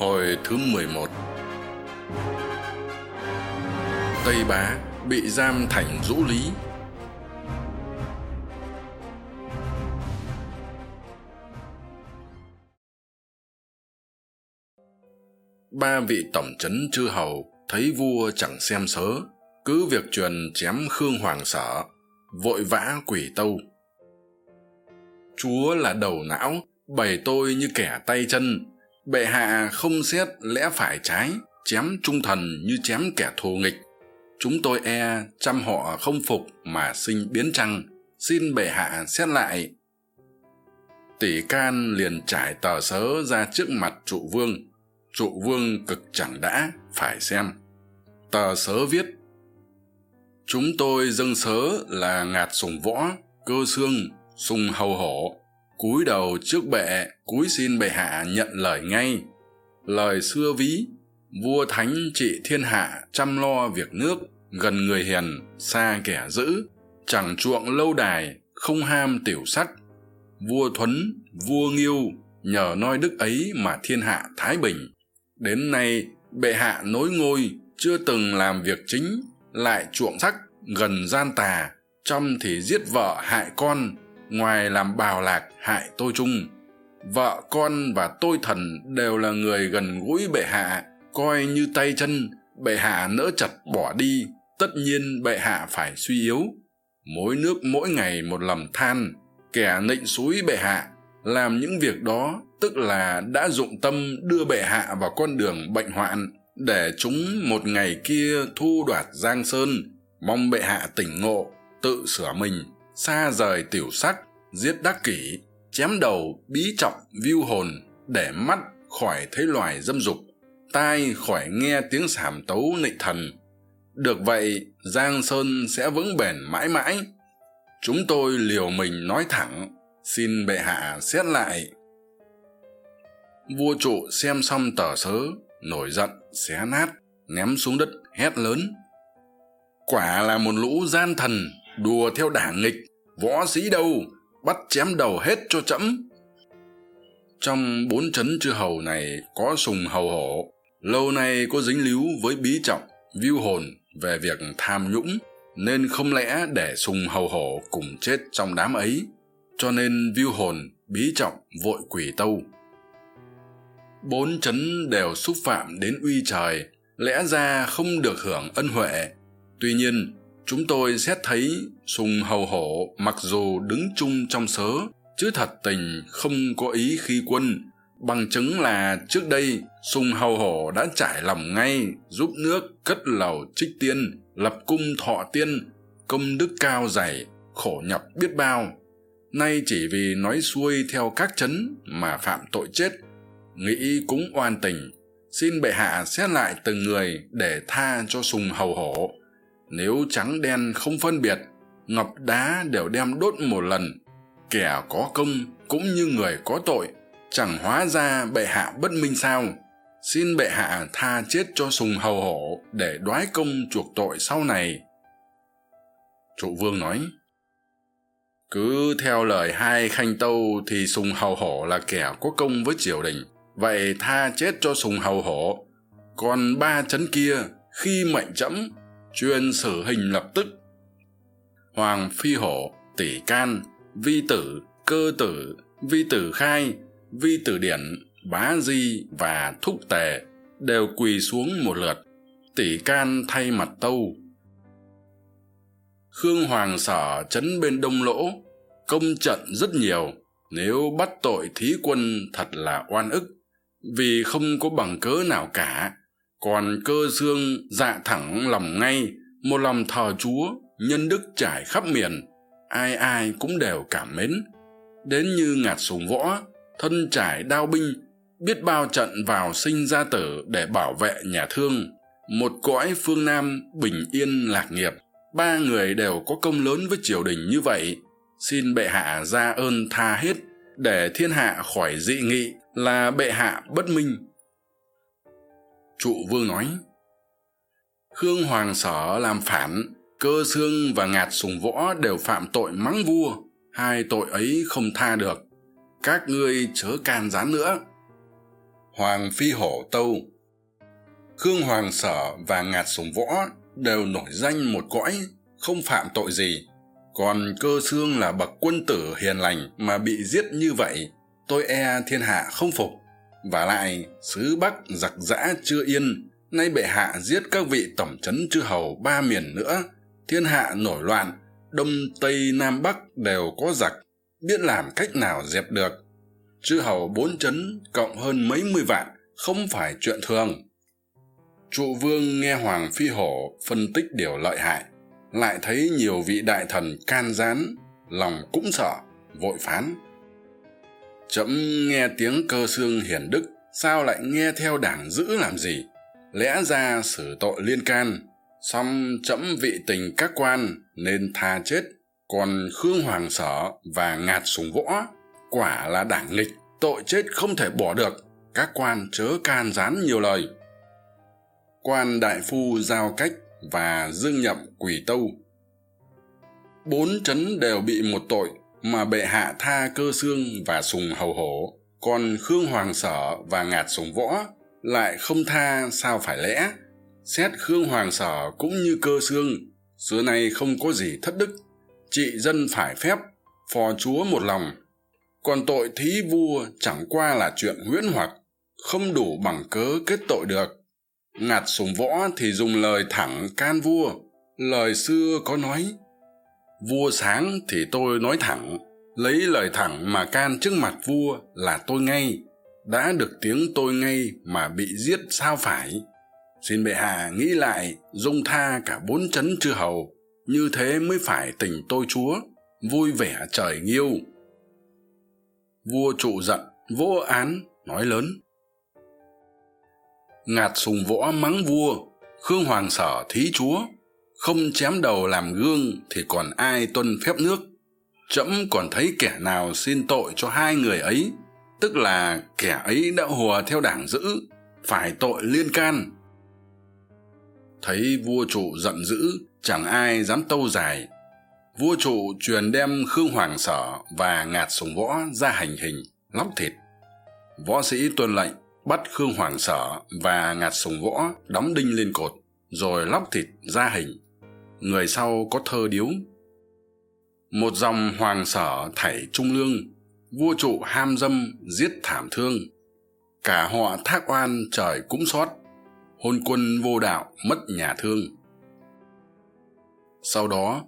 Hồi thứ mười một. Tây Bá bị giam thành rũ lý. Ba vị tổng trấn chư hầu thấy vua chẳng xem sớ, cứ việc truyền chém khương hoàng sở, vội vã quỷ tâu. Chúa là đầu não, bày tôi như kẻ tay chân bệ hạ không xét lẽ phải trái, chém trung thần như chém kẻ thù nghịch. Chúng tôi e trăm họ không phục mà sinh biến trăng. Xin bệ hạ xét lại. Tỷ can liền trải tờ sớ ra trước mặt trụ vương. Trụ vương cực chẳng đã, phải xem. Tờ sớ viết, chúng tôi dâng sớ là ngạt sùng võ, cơ xương sùng hầu hổ cúi đầu trước bệ, cúi xin bệ hạ nhận lời ngay. Lời xưa ví, vua thánh trị thiên hạ chăm lo việc nước, gần người hiền, xa kẻ dữ, chẳng chuộng lâu đài, không ham tiểu sắc vua thuấn, vua nghiêu nhờ noi đức ấy mà thiên hạ thái bình. Đến nay, bệ hạ nối ngôi, chưa từng làm việc chính, lại chuộng sắc, gần gian tà trong thì giết vợ hại con ngoài làm bào lạc hại tôi chung. Vợ con và tôi thần đều là người gần gũi bệ hạ, coi như tay chân, bệ hạ nỡ chặt bỏ đi, tất nhiên bệ hạ phải suy yếu. Mối nước mỗi ngày một lầm than, kẻ nịnh xúi bệ hạ, làm những việc đó, tức là đã dụng tâm đưa bệ hạ vào con đường bệnh hoạn, để chúng một ngày kia thu đoạt giang sơn, mong bệ hạ tỉnh ngộ, tự sửa mình xa rời tiểu sắc, giết đắc kỷ, chém đầu bí trọng viu hồn, để mắt khỏi thấy loài dâm dục, tai khỏi nghe tiếng sảm tấu nịnh thần. Được vậy, giang sơn sẽ vững bền mãi mãi. Chúng tôi liều mình nói thẳng, xin bệ hạ xét lại. Vua trụ xem xong tờ sớ, nổi giận, xé nát, ném xuống đất, hét lớn. Quả là một lũ gian thần, đùa theo đảng nghịch võ sĩ đâu? Bắt chém đầu hết cho trẫm trong bốn c h ấ n chư hầu này có sùng hầu hổ. Lâu nay có dính líu với bí trọng viu hồn về việc tham nhũng, nên không lẽ để sùng hầu hổ cùng chết trong đám ấy. Cho nên viu hồn, bí trọng vội quỷ tâu. Bốn c h ấ n đều xúc phạm đến uy trời, lẽ ra không được hưởng ân huệ. Tuy nhiên chúng tôi xét thấy sùng hầu hổ mặc dù đứng chung trong sớ chứ thật tình không có ý khi quân. Bằng chứng là trước đây, sùng hầu hổ đã trải lòng ngay giúp nước cất lầu trích tiên, lập cung thọ tiên, công đức cao dày, khổ nhọc biết bao. Nay chỉ vì nói xuôi theo các c h ấ n mà phạm tội chết. Nghĩ cũng oan tình, xin bệ hạ xét lại từng người để tha cho sùng hầu hổ nếu trắng đen không phân biệt, ngọc đá đều đem đốt một lần. Kẻ có công cũng như người có tội, chẳng hóa ra bệ hạ bất minh sao? Xin bệ hạ tha chết cho sùng hầu hổ để đoái công chuộc tội sau này. Trụ vương nói, cứ theo lời hai khanh tâu thì sùng hầu hổ là kẻ có công với triều đình. Vậy tha chết cho sùng hầu hổ. Còn ba c h ấ n kia, khi mệnh trẫm chuyên xử hình lập tức. Hoàng phi hổ, tỷ can, vi tử, cơ tử, vi tử khai, vi tử điển, bá di và thúc tề đều quỳ xuống một lượt. Tỷ can thay mặt tâu. Khương hoàng sở c bên đông lỗ, công trận rất nhiều. Nếu bắt tội thí quân thật là oan ức, vì không có bằng cớ nào cả còn cơ xương dạ thẳng lòng ngay, một lòng thờ chúa, nhân đức trải khắp miền, ai ai cũng đều cảm mến. Đến như ngạt sùng võ, thân trải đao binh, biết bao trận vào sinh ra tử để bảo vệ nhà thương. Một cõi phương nam bình yên lạc nghiệp, ba người đều có công lớn với triều đình như vậy. Xin bệ hạ ra ơn tha hết, để thiên hạ khỏi dị nghị là bệ hạ bất minh trụ vương nói, khương hoàng sở làm phản, cơ xương và ngạt sùng võ đều phạm tội mắng vua, hai tội ấy không tha được. Các ngươi chớ can gián nữa. Hoàng phi hổ tâu, khương hoàng sở và ngạt sùng võ đều nổi danh một cõi, không phạm tội gì. Còn cơ xương là bậc quân tử hiền lành mà bị giết như vậy, tôi e thiên hạ không phục và lại, xứ bắc giặc giã chưa yên, nay bệ hạ giết các vị tổng trấn chư hầu ba miền nữa. Thiên hạ nổi loạn, đông, tây, nam, bắc đều có giặc, biết làm cách nào dẹp được. Chư hầu bốn trấn cộng hơn mấy mươi vạn, không phải chuyện thường. Trụ vương nghe hoàng phi hổ phân tích điều lợi hại, lại thấy nhiều vị đại thần can gián, lòng cũng sợ, vội phán trẫm nghe tiếng cơ xương hiển đức, sao lại nghe theo đảng giữ làm gì? Lẽ ra xử tội liên can, song trẫm vị tình các quan nên tha chết, còn khương hoàng sở và ngạt sùng võ, quả là đảng nghịch, tội chết không thể bỏ được, các quan chớ can gián nhiều lời. Quan đại phu giao cách và dương nhậm quỳ tâu. Bốn trấn đều bị một tội mà bệ hạ tha cơ xương và sùng hầu hổ, còn khương hoàng sở và ngạt sùng võ lại không tha sao phải lẽ? Xét khương hoàng sở cũng như cơ xương, xưa nay không có gì thất đức, trị dân phải phép, phò chúa một lòng. Còn tội thí vua chẳng qua là chuyện huyễn hoặc, không đủ bằng cớ kết tội được. Ngạt sùng võ thì dùng lời thẳng can vua, lời xưa có nói vua sáng thì tôi nói thẳng, lấy lời thẳng mà can trước mặt vua là tôi ngay. Đã được tiếng tôi ngay mà bị giết sao phải? Xin bệ hạ nghĩ lại, dung tha cả bốn c h ấ n chư hầu. Như thế mới phải tình tôi chúa, vui vẻ trời nghiêu. Vua trụ giận, vỗ án, nói lớn. Ngạt sùng võ mắng vua, khương hoàng sở thí chúa không chém đầu làm gương thì còn ai tuân phép nước. Trẫm còn thấy kẻ nào xin tội cho hai người ấy, tức là kẻ ấy đã hùa theo đảng dữ phải tội liên can. Thấy vua trụ giận dữ, chẳng ai dám tâu dài. Vua trụ truyền đem khương hoàng sở và ngạt sùng võ ra hành hình, lóc thịt. Võ sĩ tuân lệnh bắt khương hoàng sở và ngạt sùng võ đóng đinh lên cột, rồi lóc thịt ra hình người sau có thơ điếu. Một dòng hoàng sở thảy trung lương, vua trụ ham dâm giết thảm thương. Cả họ thác oan trời cũng xót, hôn quân vô đạo mất nhà thương. Sau đó,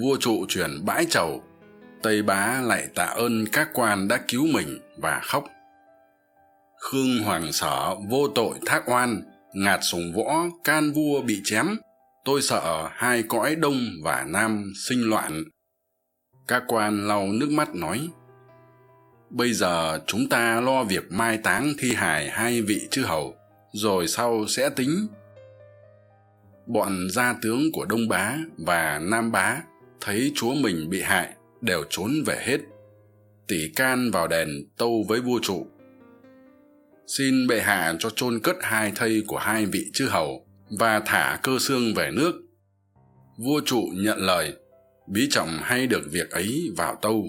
vua trụ chuyển bãi chầu, tây bá lại tạ ơn các quan đã cứu mình và khóc. Khương hoàng sở vô tội thác oan, ngạt sùng võ can vua bị chém tôi sợ hai cõi đông và nam sinh loạn. Các quan lau nước mắt nói, bây giờ chúng ta lo việc mai táng thi hài hai vị chư hầu, rồi sau sẽ tính. Bọn gia tướng của đông bá và nam bá thấy chúa mình bị hại, đều trốn về hết. Tỷ can vào đền tâu với vua trụ. Xin bệ hạ cho chôn cất hai thây của hai vị chư hầu và thả cơ xương về nước. Vua trụ nhận lời, bí trọng hay được việc ấy vào tâu.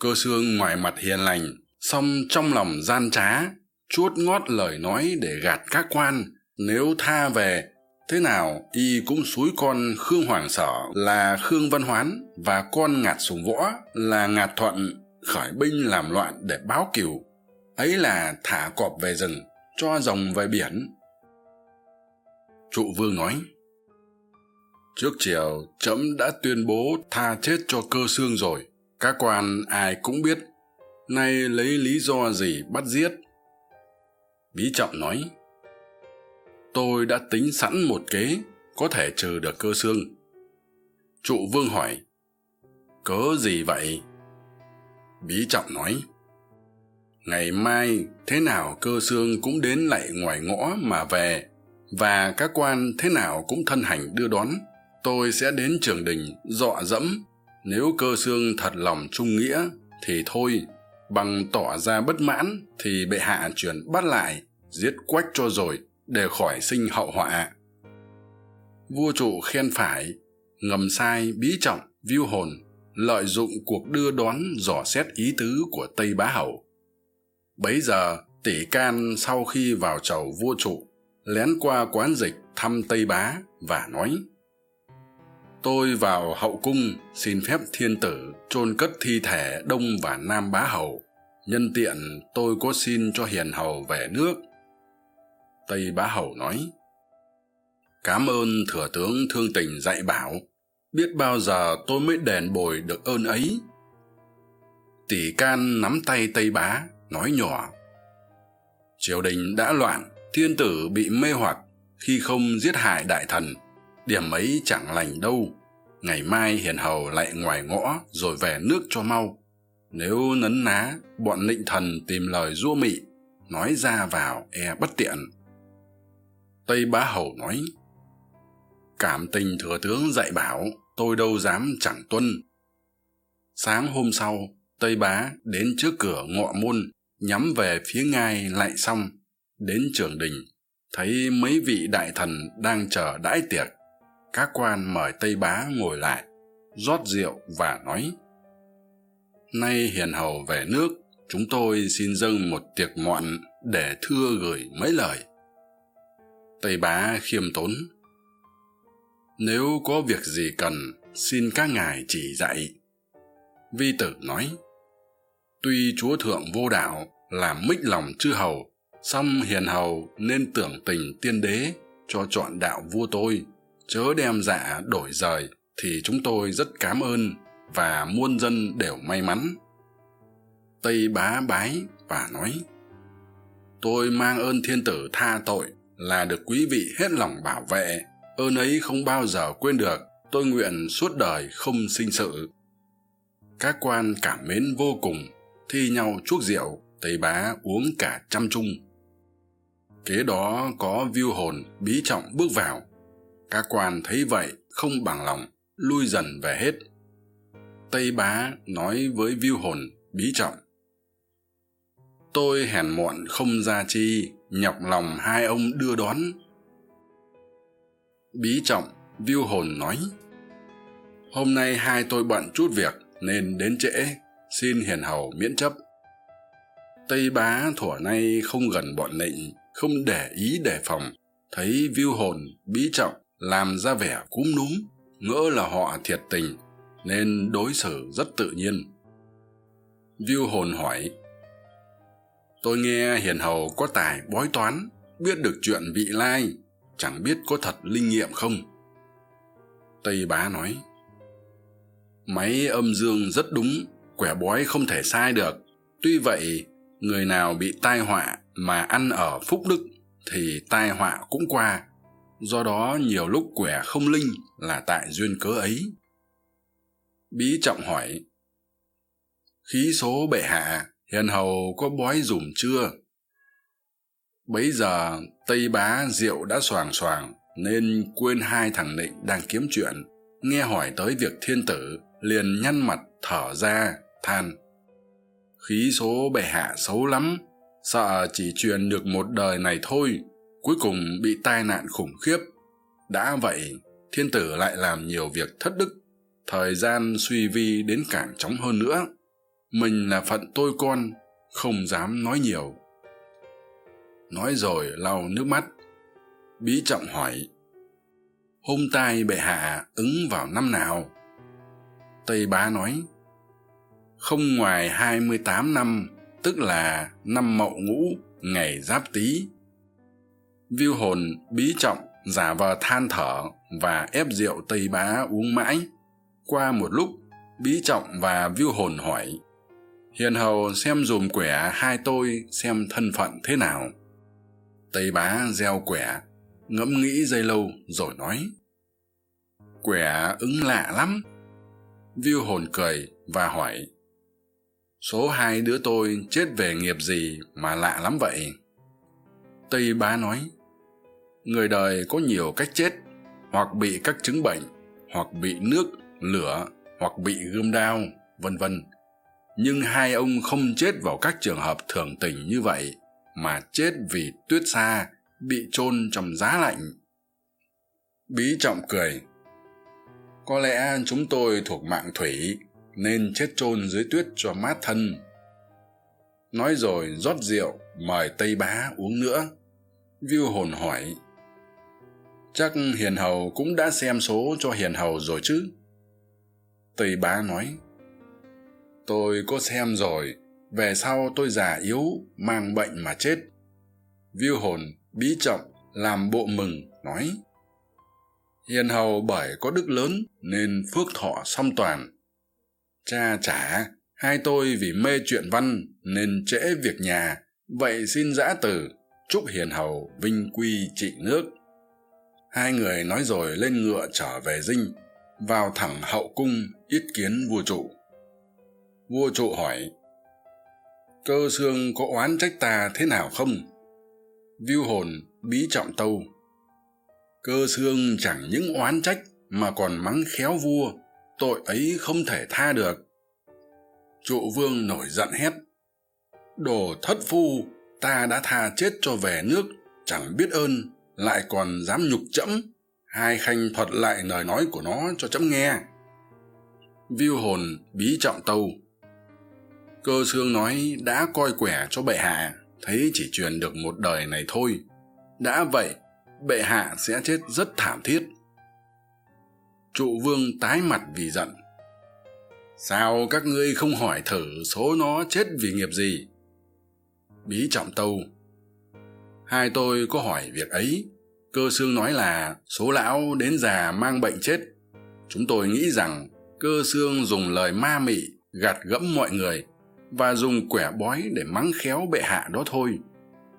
Cơ xương ngoài mặt hiền lành, song trong lòng gian trá, chuốt ngót lời nói để gạt các quan, nếu tha về, thế nào y cũng xúi con khương hoàng sở là khương văn hoán và con ngạt sùng võ là ngạt thuận khởi binh làm loạn để báo cừu ấy là thả cọp về rừng, cho rồng về biển trụ vương nói, trước chiều trẫm đã tuyên bố tha chết cho cơ xương rồi. Các quan ai cũng biết, nay lấy lý do gì bắt giết? Bí trọng nói, tôi đã tính sẵn một kế, có thể trừ được cơ xương. Trụ vương hỏi, cớ gì vậy? Bí trọng nói, ngày mai thế nào cơ xương cũng đến lại ngoài ngõ mà về và các quan thế nào cũng thân hành đưa đón. Tôi sẽ đến trường đình dọa dẫm. Nếu cơ xương thật lòng trung nghĩa, thì thôi. Bằng tỏ ra bất mãn, thì bệ hạ truyền bắt lại, giết quách cho rồi, để khỏi sinh hậu họa. Vua trụ khen phải, ngầm sai bí trọng viu hồn, lợi dụng cuộc đưa đón dò xét ý tứ của tây bá hầu. Bấy giờ, tỷ can sau khi vào chầu vua trụ lén qua quán dịch thăm tây bá và nói, tôi vào hậu cung xin phép thiên tử chôn cất thi thể đông và nam bá hầu. Nhân tiện tôi có xin cho hiền hầu về nước. Tây bá hầu nói cám ơn thừa tướng thương tình dạy bảo. Biết bao giờ tôi mới đền bồi được ơn ấy. Tỷ can nắm tay tây bá, nói nhỏ, triều đình đã loạn thiên tử bị mê hoặc khi không giết hại đại thần, điểm ấy chẳng lành đâu. Ngày mai hiền hầu lại ngoài ngõ rồi về nước cho mau. Nếu nấn ná, bọn nịnh thần tìm lời dua mị, nói ra vào e bất tiện. Tây bá hầu nói, cảm tình thừa tướng dạy bảo, tôi đâu dám chẳng tuân. Sáng hôm sau, tây bá đến trước cửa ngọ môn, nhắm về phía ngai lại xong đến trường đình, thấy mấy vị đại thần đang chờ đãi tiệc. Các quan mời tây bá ngồi lại, rót rượu và nói, nay hiền hầu về nước, chúng tôi xin dâng một tiệc mọn để thưa gửi mấy lời. Tây bá khiêm tốn, nếu có việc gì cần, xin các ngài chỉ dạy. Vi tử nói, tuy chúa thượng vô đạo làm mích lòng chư hầu song hiền hầu nên tưởng tình tiên đế, cho chọn đạo vua tôi. Chớ đem dạ đổi rời, thì chúng tôi rất cám ơn và muôn dân đều may mắn. Tây bá bái và nói, tôi mang ơn thiên tử tha tội là được quý vị hết lòng bảo vệ. Ơn ấy không bao giờ quên được, tôi nguyện suốt đời không sinh sự. Các quan cảm mến vô cùng, thi nhau chuốc rượu, tây bá uống cả trăm chung kế đó có viu hồn bí trọng bước vào. Các quan thấy vậy không bằng lòng, lui dần về hết. Tây bá nói với viu hồn bí trọng. Tôi hèn mọn không ra chi, nhọc lòng hai ông đưa đón. Bí trọng viu hồn nói. Hôm nay hai tôi bận chút việc nên đến trễ, xin hiền hầu miễn chấp. Tây bá thuở nay không gần bọn nịnh không để ý đề phòng, thấy viu hồn bí trọng làm ra vẻ cúm núm, ngỡ là họ thiệt tình, nên đối xử rất tự nhiên. Viu hồn hỏi, tôi nghe hiền hầu có tài bói toán, biết được chuyện vị lai, chẳng biết có thật linh nghiệm không? Tây bá nói, máy âm dương rất đúng, quẻ bói không thể sai được. Tuy vậy người nào bị tai họa mà ăn ở phúc đức thì tai họa cũng qua. Do đó nhiều lúc quẻ không linh là tại duyên cớ ấy. Bí trọng hỏi, khí số bệ hạ, hiền hầu có bói dùm chưa? Bấy giờ tây bá rượu đã xoàng xoàng nên quên hai thằng nịnh đang kiếm chuyện. Nghe hỏi tới việc thiên tử liền nhăn mặt thở ra, than khí số bệ hạ xấu lắm, sợ chỉ truyền được một đời này thôi, cuối cùng bị tai nạn khủng khiếp. Đã vậy, thiên tử lại làm nhiều việc thất đức, thời gian suy vi đến càng chóng hơn nữa. Mình là phận tôi con, không dám nói nhiều. Nói rồi lau nước mắt. Bí trọng hỏi, hôm tai bệ hạ ứng vào năm nào? Tây bá nói không ngoài hai mươi tám năm, tức là năm mậu ngũ, ngày giáp tý. Viu hồn, bí trọng, giả vờ than thở và ép rượu tây bá uống mãi. Qua một lúc, bí trọng và viu hồn hỏi, hiền hầu xem dùm quẻ hai tôi xem thân phận thế nào? Tây bá gieo quẻ, ngẫm nghĩ dây lâu rồi nói, quẻ ứng lạ lắm. Viu hồn cười và hỏi số hai đứa tôi chết về nghiệp gì mà lạ lắm vậy? Tây bá nói, người đời có nhiều cách chết, hoặc bị các chứng bệnh, hoặc bị nước, lửa, hoặc bị gươm đao, vân vân. Nhưng hai ông không chết vào các trường hợp thường tình như vậy, mà chết vì tuyết xa bị chôn trong giá lạnh. Bí trọng cười, có lẽ chúng tôi thuộc mạng thủy nên chết chôn dưới tuyết cho mát thân. Nói rồi rót rượu, mời tây bá uống nữa. Viu hồn hỏi, chắc hiền hầu cũng đã xem số cho hiền hầu rồi chứ? Tây bá nói, tôi có xem rồi, về sau tôi già yếu, mang bệnh mà chết. Viu hồn bí trọng, làm bộ mừng, nói, hiền hầu bởi có đức lớn nên phước thọ song toàn cha chả hai tôi vì mê chuyện văn nên trễ việc nhà, vậy xin giã từ, chúc hiền hầu, vinh quy trị nước. Hai người nói rồi lên ngựa trở về dinh, vào thẳng hậu cung yết kiến vua trụ. Vua trụ hỏi, cơ xương có oán trách ta thế nào không? Viu hồn, bí trọng tâu, cơ xương chẳng những oán trách mà còn mắng khéo vua tội ấy không thể tha được. Trụ vương nổi giận hét, đồ thất phu, ta đã tha chết cho về nước, chẳng biết ơn, lại còn dám nhục trẫm hai khanh thuật lại lời nói của nó cho trẫm nghe. Viu hồn bí trọng tâu. Cơ xương nói, đã coi quẻ cho bệ hạ, thấy chỉ truyền được một đời này thôi. Đã vậy, bệ hạ sẽ chết rất thảm thiết trụ vương tái mặt vì giận. Sao các ngươi không hỏi thử số nó chết vì nghiệp gì? Bí trọng tâu. Hai tôi có hỏi việc ấy. Cơ xương nói là số lão đến già mang bệnh chết. Chúng tôi nghĩ rằng cơ xương dùng lời ma mị gạt gẫm mọi người và dùng quẻ bói để mắng khéo bệ hạ đó thôi.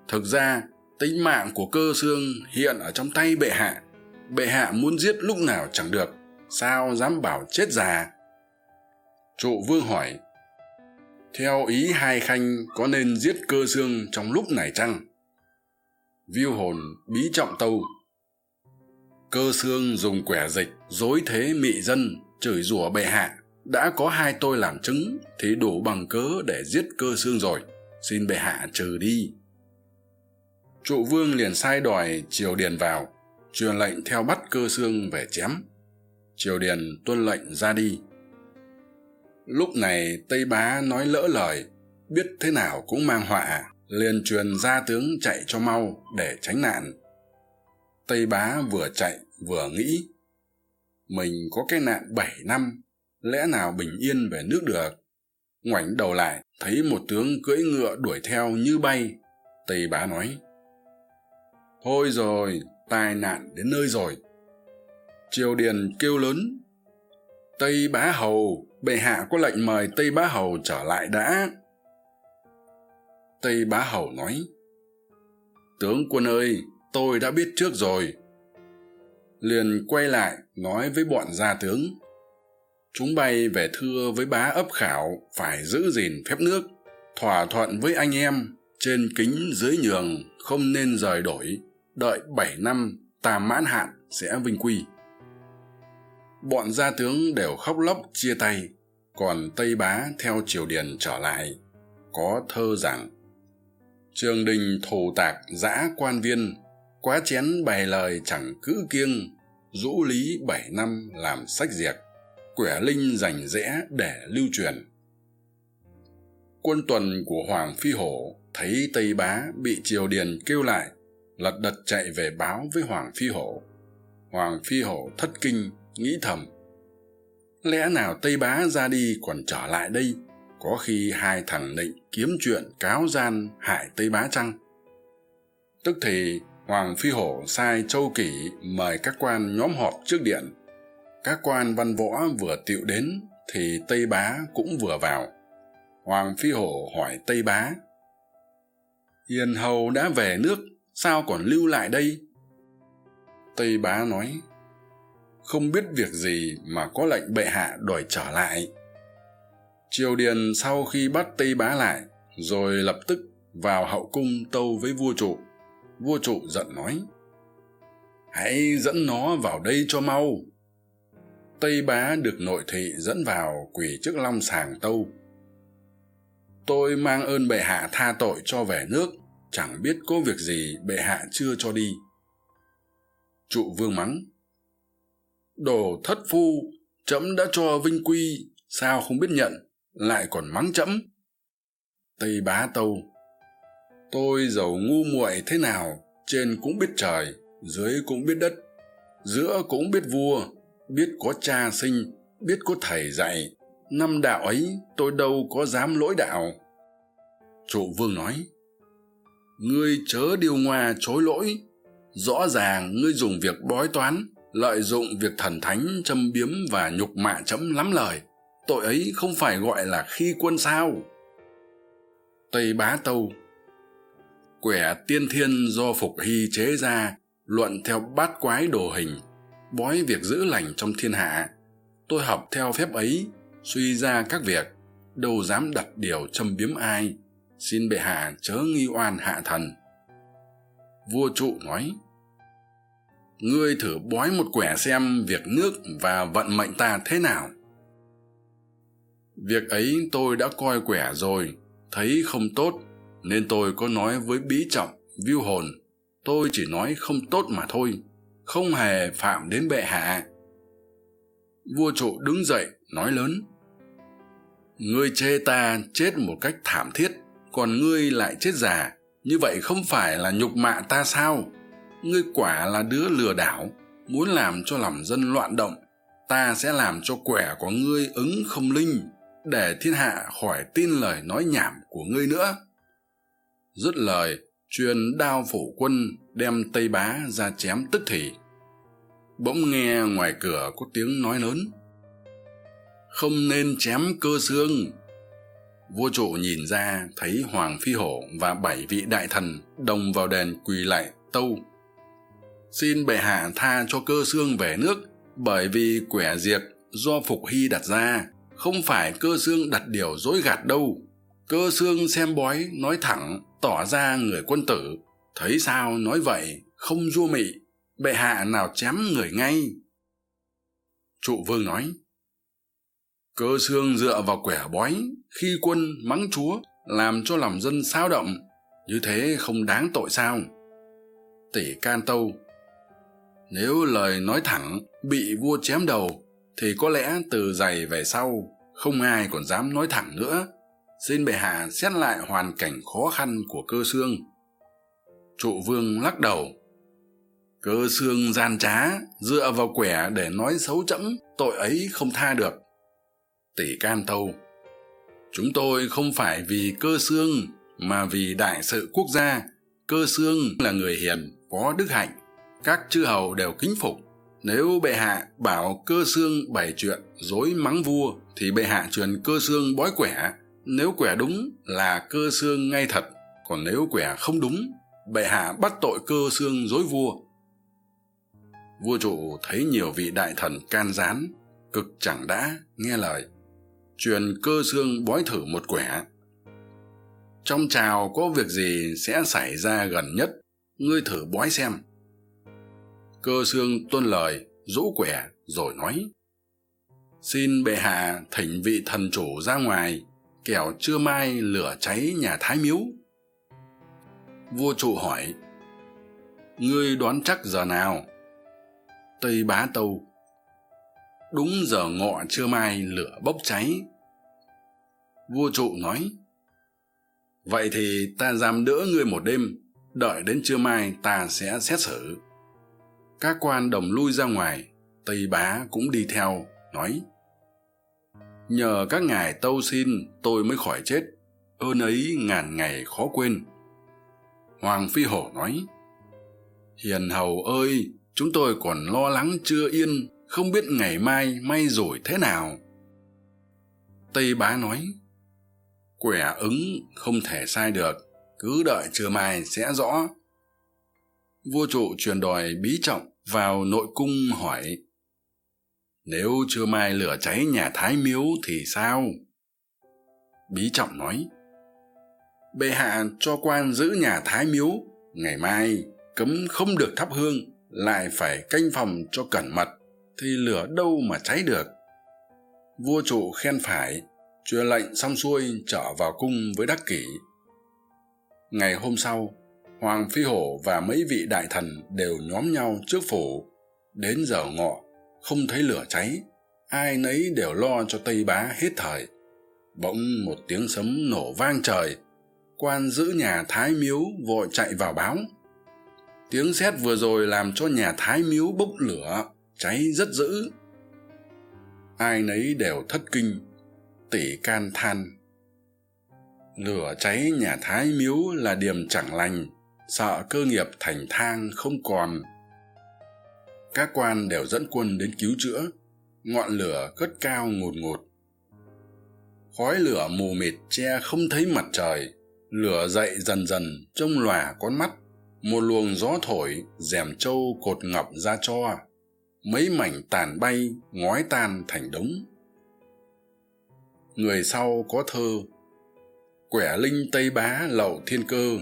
Thực ra, tính mạng của cơ xương hiện ở trong tay bệ hạ. Bệ hạ muốn giết lúc nào chẳng được sao dám bảo chết già? Trụ vương hỏi, theo ý hai khanh, có nên giết cơ xương trong lúc này chăng? Viu hồn bí trọng tâu, cơ xương dùng quẻ dịch dối thế mị dân, chửi rủa bệ hạ. Đã có hai tôi làm chứng, thì đủ bằng cớ để giết cơ xương rồi. Xin bệ hạ trừ đi. Trụ vương liền sai đòi triều điền vào, truyền lệnh theo bắt cơ xương về chém triều điền tuân lệnh ra đi. Lúc này tây bá nói lỡ lời, biết thế nào cũng mang họa, liền truyền ra tướng chạy cho mau để tránh nạn. Tây bá vừa chạy vừa nghĩ, mình có cái nạn bảy năm, lẽ nào bình yên về nước được? Ngoảnh đầu lại, thấy một tướng cưỡi ngựa đuổi theo như bay. Tây bá nói, thôi rồi, tai nạn đến nơi rồi triều điền kêu lớn. Tây bá hầu, bệ hạ có lệnh mời tây bá hầu trở lại đã. Tây bá hầu nói, tướng quân ơi, tôi đã biết trước rồi. Liền quay lại nói với bọn gia tướng, chúng bay về thưa với bá ấp khảo, phải giữ gìn phép nước, thỏa thuận với anh em trên kính dưới nhường, không nên rời đổi, đợi bảy năm, ta mãn hạn sẽ vinh quy bọn gia tướng đều khóc lóc chia tay, còn tây bá theo triều điền trở lại, có thơ rằng trường đình thù tạc giã quan viên, quá chén bày lời chẳng cữ kiêng, rũ lý bảy năm làm sách diệt, quẻ linh rành rẽ để lưu truyền. Quân tuần của hoàng phi hổ thấy tây bá bị triều điền kêu lại, lật đật chạy về báo với hoàng phi hổ. Hoàng phi hổ thất kinh nghĩ thầm. Lẽ nào tây bá ra đi còn trở lại đây? Có khi hai thằng nịnh kiếm chuyện cáo gian hại tây bá chăng? Tức thì, hoàng phi hổ sai châu kỷ mời các quan nhóm họp trước điện. Các quan văn võ vừa tiệu đến thì tây bá cũng vừa vào. Hoàng phi hổ hỏi tây bá hiền hầu đã về nước, sao còn lưu lại đây? Tây bá nói không biết việc gì mà có lệnh bệ hạ đòi trở lại. Triều điền sau khi bắt tây bá lại, rồi lập tức vào hậu cung tâu với vua trụ. Vua trụ giận nói, hãy dẫn nó vào đây cho mau. Tây bá được nội thị dẫn vào quỳ trước long sàng tâu. Tôi mang ơn bệ hạ tha tội cho về nước, chẳng biết có việc gì bệ hạ chưa cho đi. Trụ vương mắng đồ thất phu trẫm đã cho vinh quy, sao không biết nhận, lại còn mắng trẫm tây bá tâu, tôi giàu ngu muội thế nào, trên cũng biết trời, dưới cũng biết đất, giữa cũng biết vua, biết có cha sinh, biết có thầy dạy, năm đạo ấy tôi đâu có dám lỗi đạo. Trụ vương nói, ngươi chớ điêu ngoa chối lỗi, rõ ràng ngươi dùng việc bói toán lợi dụng việc thần thánh châm biếm và nhục mạ trẫm lắm lời. Tội ấy không phải gọi là khi quân sao? Tây bá tâu. Quẻ tiên thiên do phục hy chế ra, luận theo bát quái đồ hình, bói việc giữ lành trong thiên hạ. Tôi học theo phép ấy, suy ra các việc, đâu dám đặt điều châm biếm ai. Xin bệ hạ chớ nghi oan hạ thần. Vua trụ nói ngươi thử bói một quẻ xem việc nước và vận mệnh ta thế nào. Việc ấy tôi đã coi quẻ rồi, thấy không tốt, nên tôi có nói với bí trọng, viu hồn. Tôi chỉ nói không tốt mà thôi, không hề phạm đến bệ hạ. Vua trụ đứng dậy, nói lớn. Ngươi chê ta chết một cách thảm thiết, còn ngươi lại chết già, như vậy không phải là nhục mạ ta sao? Ngươi quả là đứa lừa đảo. Muốn làm cho lòng dân loạn động, ta sẽ làm cho quẻ của ngươi ứng không linh, để thiên hạ khỏi tin lời nói nhảm của ngươi nữa. Dứt lời truyền đao phủ quân đem tây bá ra chém tức thì. Bỗng nghe ngoài cửa có tiếng nói lớn. Không nên chém cơ xương. Vua trụ nhìn ra, thấy hoàng phi hổ và bảy vị đại thần đồng vào đền quỳ lạy tâu xin bệ hạ tha cho cơ xương về nước, bởi vì quẻ diệt do phục hy đặt ra, không phải cơ xương đặt điều dối gạt đâu. Cơ xương xem bói nói thẳng, tỏ ra người quân tử. Thấy sao nói vậy, không dua mị, bệ hạ nào chém người ngay? Trụ vương nói, cơ xương dựa vào quẻ bói, khi quân mắng chúa, làm cho lòng dân sao động. Như thế không đáng tội sao? Tỷ can tâu nếu lời nói thẳng bị vua chém đầu, thì có lẽ từ giày về sau, không ai còn dám nói thẳng nữa. Xin bệ hạ xét lại hoàn cảnh khó khăn của cơ xương. Trụ vương lắc đầu. Cơ xương gian trá, dựa vào quẻ để nói xấu trẫm tội ấy không tha được. Tỷ can tâu chúng tôi không phải vì cơ xương, mà vì đại sự quốc gia. Cơ xương là người hiền, có đức hạnh các chư hầu đều kính phục. Nếu bệ hạ bảo cơ xương bày chuyện dối mắng vua, thì bệ hạ truyền cơ xương bói quẻ. Nếu quẻ đúng là cơ xương ngay thật, còn nếu quẻ không đúng, bệ hạ bắt tội cơ xương dối vua. Vua trụ thấy nhiều vị đại thần can gián, cực chẳng đã, nghe lời, truyền cơ xương bói thử một quẻ. Trong trào có việc gì sẽ xảy ra gần nhất? Ngươi thử bói xem cơ xương tuân lời, rũ quẻ, rồi nói. Xin bệ hạ thỉnh vị thần chủ ra ngoài, kẻo trưa mai lửa cháy nhà thái miếu. Vua trụ hỏi, ngươi đoán chắc giờ nào? Tây bá tâu, đúng giờ ngọ trưa mai lửa bốc cháy. Vua trụ nói, vậy thì ta giam đỡ ngươi một đêm, đợi đến trưa mai ta sẽ xét xử các quan đồng lui ra ngoài, tây bá cũng đi theo, nói, nhờ các ngài tâu xin, tôi mới khỏi chết, ơn ấy ngàn ngày khó quên. Hoàng phi hổ nói, hiền hầu ơi, chúng tôi còn lo lắng chưa yên, không biết ngày mai may rủi thế nào. Tây bá nói, quẻ ứng không thể sai được, cứ đợi trưa mai sẽ rõ. Vua trụ truyền đòi bí trọng vào nội cung hỏi, nếu chưa mai lửa cháy nhà thái miếu thì sao? Bí trọng nói, bệ hạ cho quan giữ nhà thái miếu, ngày mai cấm không được thắp hương, lại phải canh phòng cho cẩn mật, thì lửa đâu mà cháy được. Vua trụ khen phải truyền lệnh xong xuôi trở vào cung với đắc kỷ. Ngày hôm sau hoàng phi hổ và mấy vị đại thần đều nhóm nhau trước phủ. Đến giờ ngọ, không thấy lửa cháy, ai nấy đều lo cho tây bá hết thời. Bỗng một tiếng sấm nổ vang trời, quan giữ nhà thái miếu vội chạy vào báo. Tiếng sét vừa rồi làm cho nhà thái miếu bốc lửa, cháy rất dữ. Ai nấy đều thất kinh tỷ can than. Lửa cháy nhà thái miếu là điềm chẳng lành sợ cơ nghiệp thành thang không còn. Các quan đều dẫn quân đến cứu chữa, ngọn lửa cất cao ngột ngột. Khói lửa mù mịt che không thấy mặt trời, lửa dậy dần dần trông lòa con mắt, một luồng gió thổi rèm trâu cột ngọc ra cho. Mấy mảnh tàn bay, ngói tan thành đống. Người sau có thơ, quẻ linh tây bá lậu thiên cơ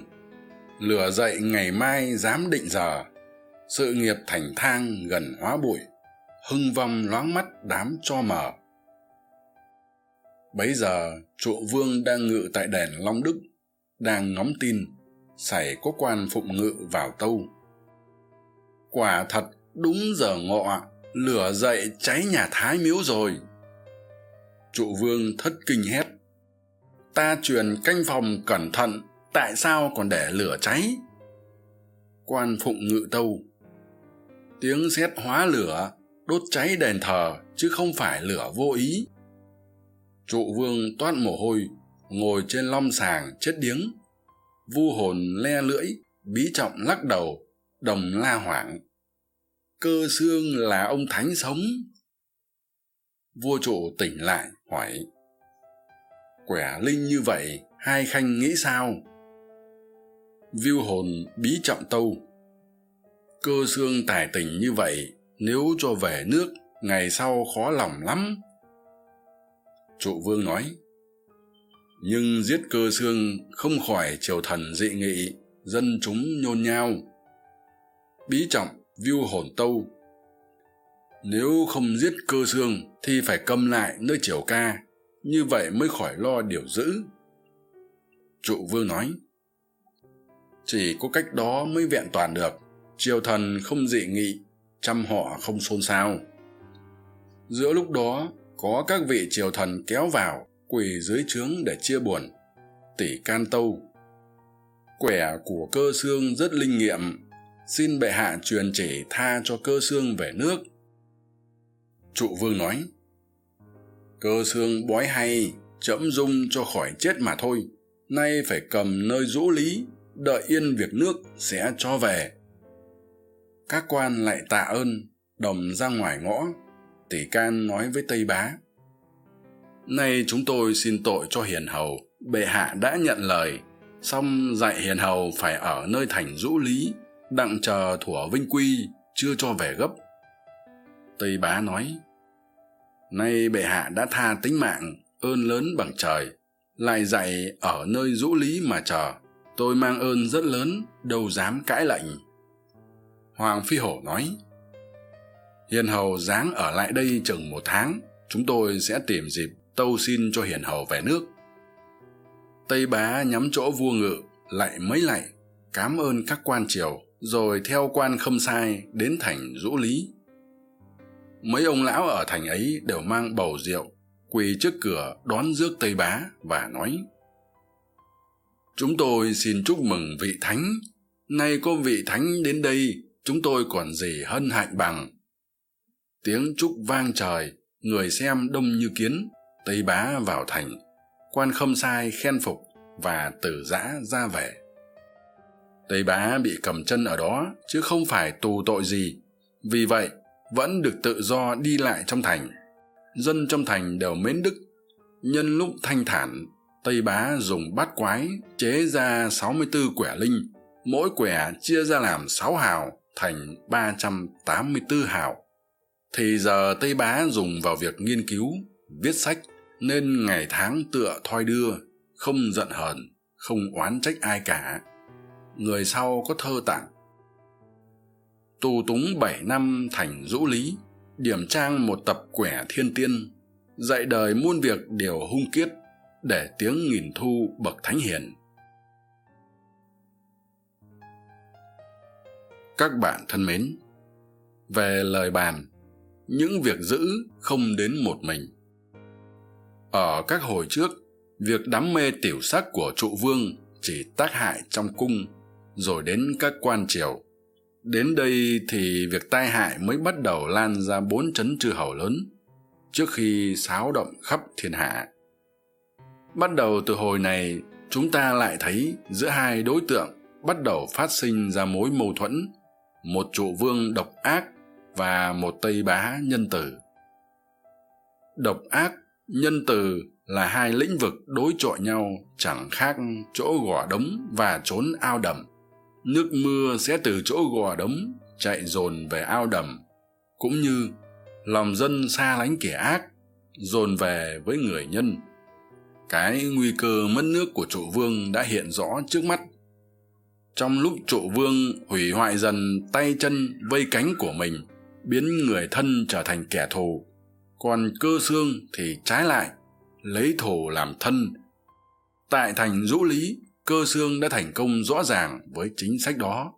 lửa dậy ngày mai dám định giờ. Sự nghiệp thành thang gần hóa bụi, hưng vong loáng mắt đám cho mờ. Bấy giờ, trụ vương đang ngự tại đền long đức, đang ngóng tin xảy có quan phụng ngự vào tâu. Quả thật, đúng giờ ngọ, lửa dậy cháy nhà thái miếu rồi. Trụ vương thất kinh hét, ta truyền canh phòng cẩn thận tại sao còn để lửa cháy? Quan phụng ngự tâu. Tiếng sét hóa lửa, đốt cháy đền thờ, chứ không phải lửa vô ý. Trụ vương toát mồ hôi, ngồi trên long sàng chết điếng. Vu hồn le lưỡi, bí trọng lắc đầu, đồng la hoảng. Cơ xương là ông thánh sống. Vua trụ tỉnh lại, hỏi, quẻ linh như vậy, hai khanh nghĩ sao? Viu hồn bí trọng tâu. Cơ xương tài tình như vậy, nếu cho về nước, ngày sau khó lòng lắm. Trụ vương nói, nhưng giết cơ xương không khỏi triều thần dị nghị, dân chúng nhôn nhao. Bí trọng viu hồn tâu. Nếu không giết cơ xương thì phải cầm lại nơi triều ca, như vậy mới khỏi lo điều giữ trụ vương nói chỉ có cách đó mới vẹn toàn được. Triều thần không dị nghị, trăm họ không xôn xao. Giữa lúc đó, có các vị triều thần kéo vào, quỳ dưới trướng để chia buồn. Tỷ can tâu, quẻ của cơ xương rất linh nghiệm, xin bệ hạ truyền chỉ tha cho cơ xương về nước. Trụ vương nói, cơ xương bói hay trẫm dung cho khỏi chết mà thôi. Nay phải cầm nơi rũ lý đợi yên việc nước sẽ cho về. Các quan lại tạ ơn, đồng ra ngoài ngõ. Tỷ can nói với tây bá, nay chúng tôi xin tội cho hiền hầu, bệ hạ đã nhận lời. Song dạy hiền hầu phải ở nơi thành dũ lý, đặng chờ thủa vinh quy, chưa cho về gấp. Tây bá nói, nay bệ hạ đã tha tính mạng, ơn lớn bằng trời, lại dạy ở nơi dũ lý mà chờ tôi mang ơn rất lớn, đâu dám cãi lệnh hoàng phi hổ nói, hiền hầu dáng ở lại đây chừng một tháng, chúng tôi sẽ tìm dịp tâu xin cho hiền hầu về nước. Tây bá nhắm chỗ vua ngự, lại mấy lạy cám ơn các quan triều, rồi theo quan khâm sai đến thành rũ lý. Mấy ông lão ở thành ấy đều mang bầu rượu, quỳ trước cửa đón rước tây bá và nói chúng tôi xin chúc mừng vị thánh. Nay có vị thánh đến đây, chúng tôi còn gì hân hạnh bằng. Tiếng chúc vang trời, người xem đông như kiến, tây bá vào thành. Quan khâm sai khen phục và từ giã ra về. Tây bá bị cầm chân ở đó, chứ không phải tù tội gì. Vì vậy, vẫn được tự do đi lại trong thành. Dân trong thành đều mến đức. Nhân lúc thanh thản tây bá dùng bát quái chế ra sáu mươi b ố quẻ linh, mỗi quẻ chia ra làm sáu hào thành ba trăm tám mươi b ố hào. Thì giờ tây bá dùng vào việc nghiên cứu, viết sách nên ngày tháng tựa thoi đưa, không giận hờn, không oán trách ai cả. Người sau có thơ tặng tù túng bảy năm thành rũ lý, điểm trang một tập quẻ thiên tiên, dạy đời muôn việc đều hung kiết để tiếng nghìn thu bậc thánh hiền. Các bạn thân mến, về lời bàn, những việc giữ không đến một mình. Ở các hồi trước, việc đắm mê tiểu sắc của trụ vương chỉ tác hại trong cung, rồi đến các quan triều. Đến đây thì việc tai hại mới bắt đầu lan ra bốn chấn chư hầu lớn, trước khi sáo động khắp thiên hạ bắt đầu từ hồi này, chúng ta lại thấy giữa hai đối tượng bắt đầu phát sinh ra mối mâu thuẫn, một trụ vương độc ác và một tây bá nhân tử. Độc ác, nhân từ là hai lĩnh vực đối chọi nhau, chẳng khác chỗ gò đống và trốn ao đầm. Nước mưa sẽ từ chỗ gò đống chạy dồn về ao đầm, cũng như lòng dân xa lánh kẻ ác dồn về với người nhân cái nguy cơ mất nước của trụ vương đã hiện rõ trước mắt. Trong lúc trụ vương hủy hoại dần tay chân vây cánh của mình, biến người thân trở thành kẻ thù, còn cơ xương thì trái lại, lấy thù làm thân. Tại thành dũ lý, cơ xương đã thành công rõ ràng với chính sách đó.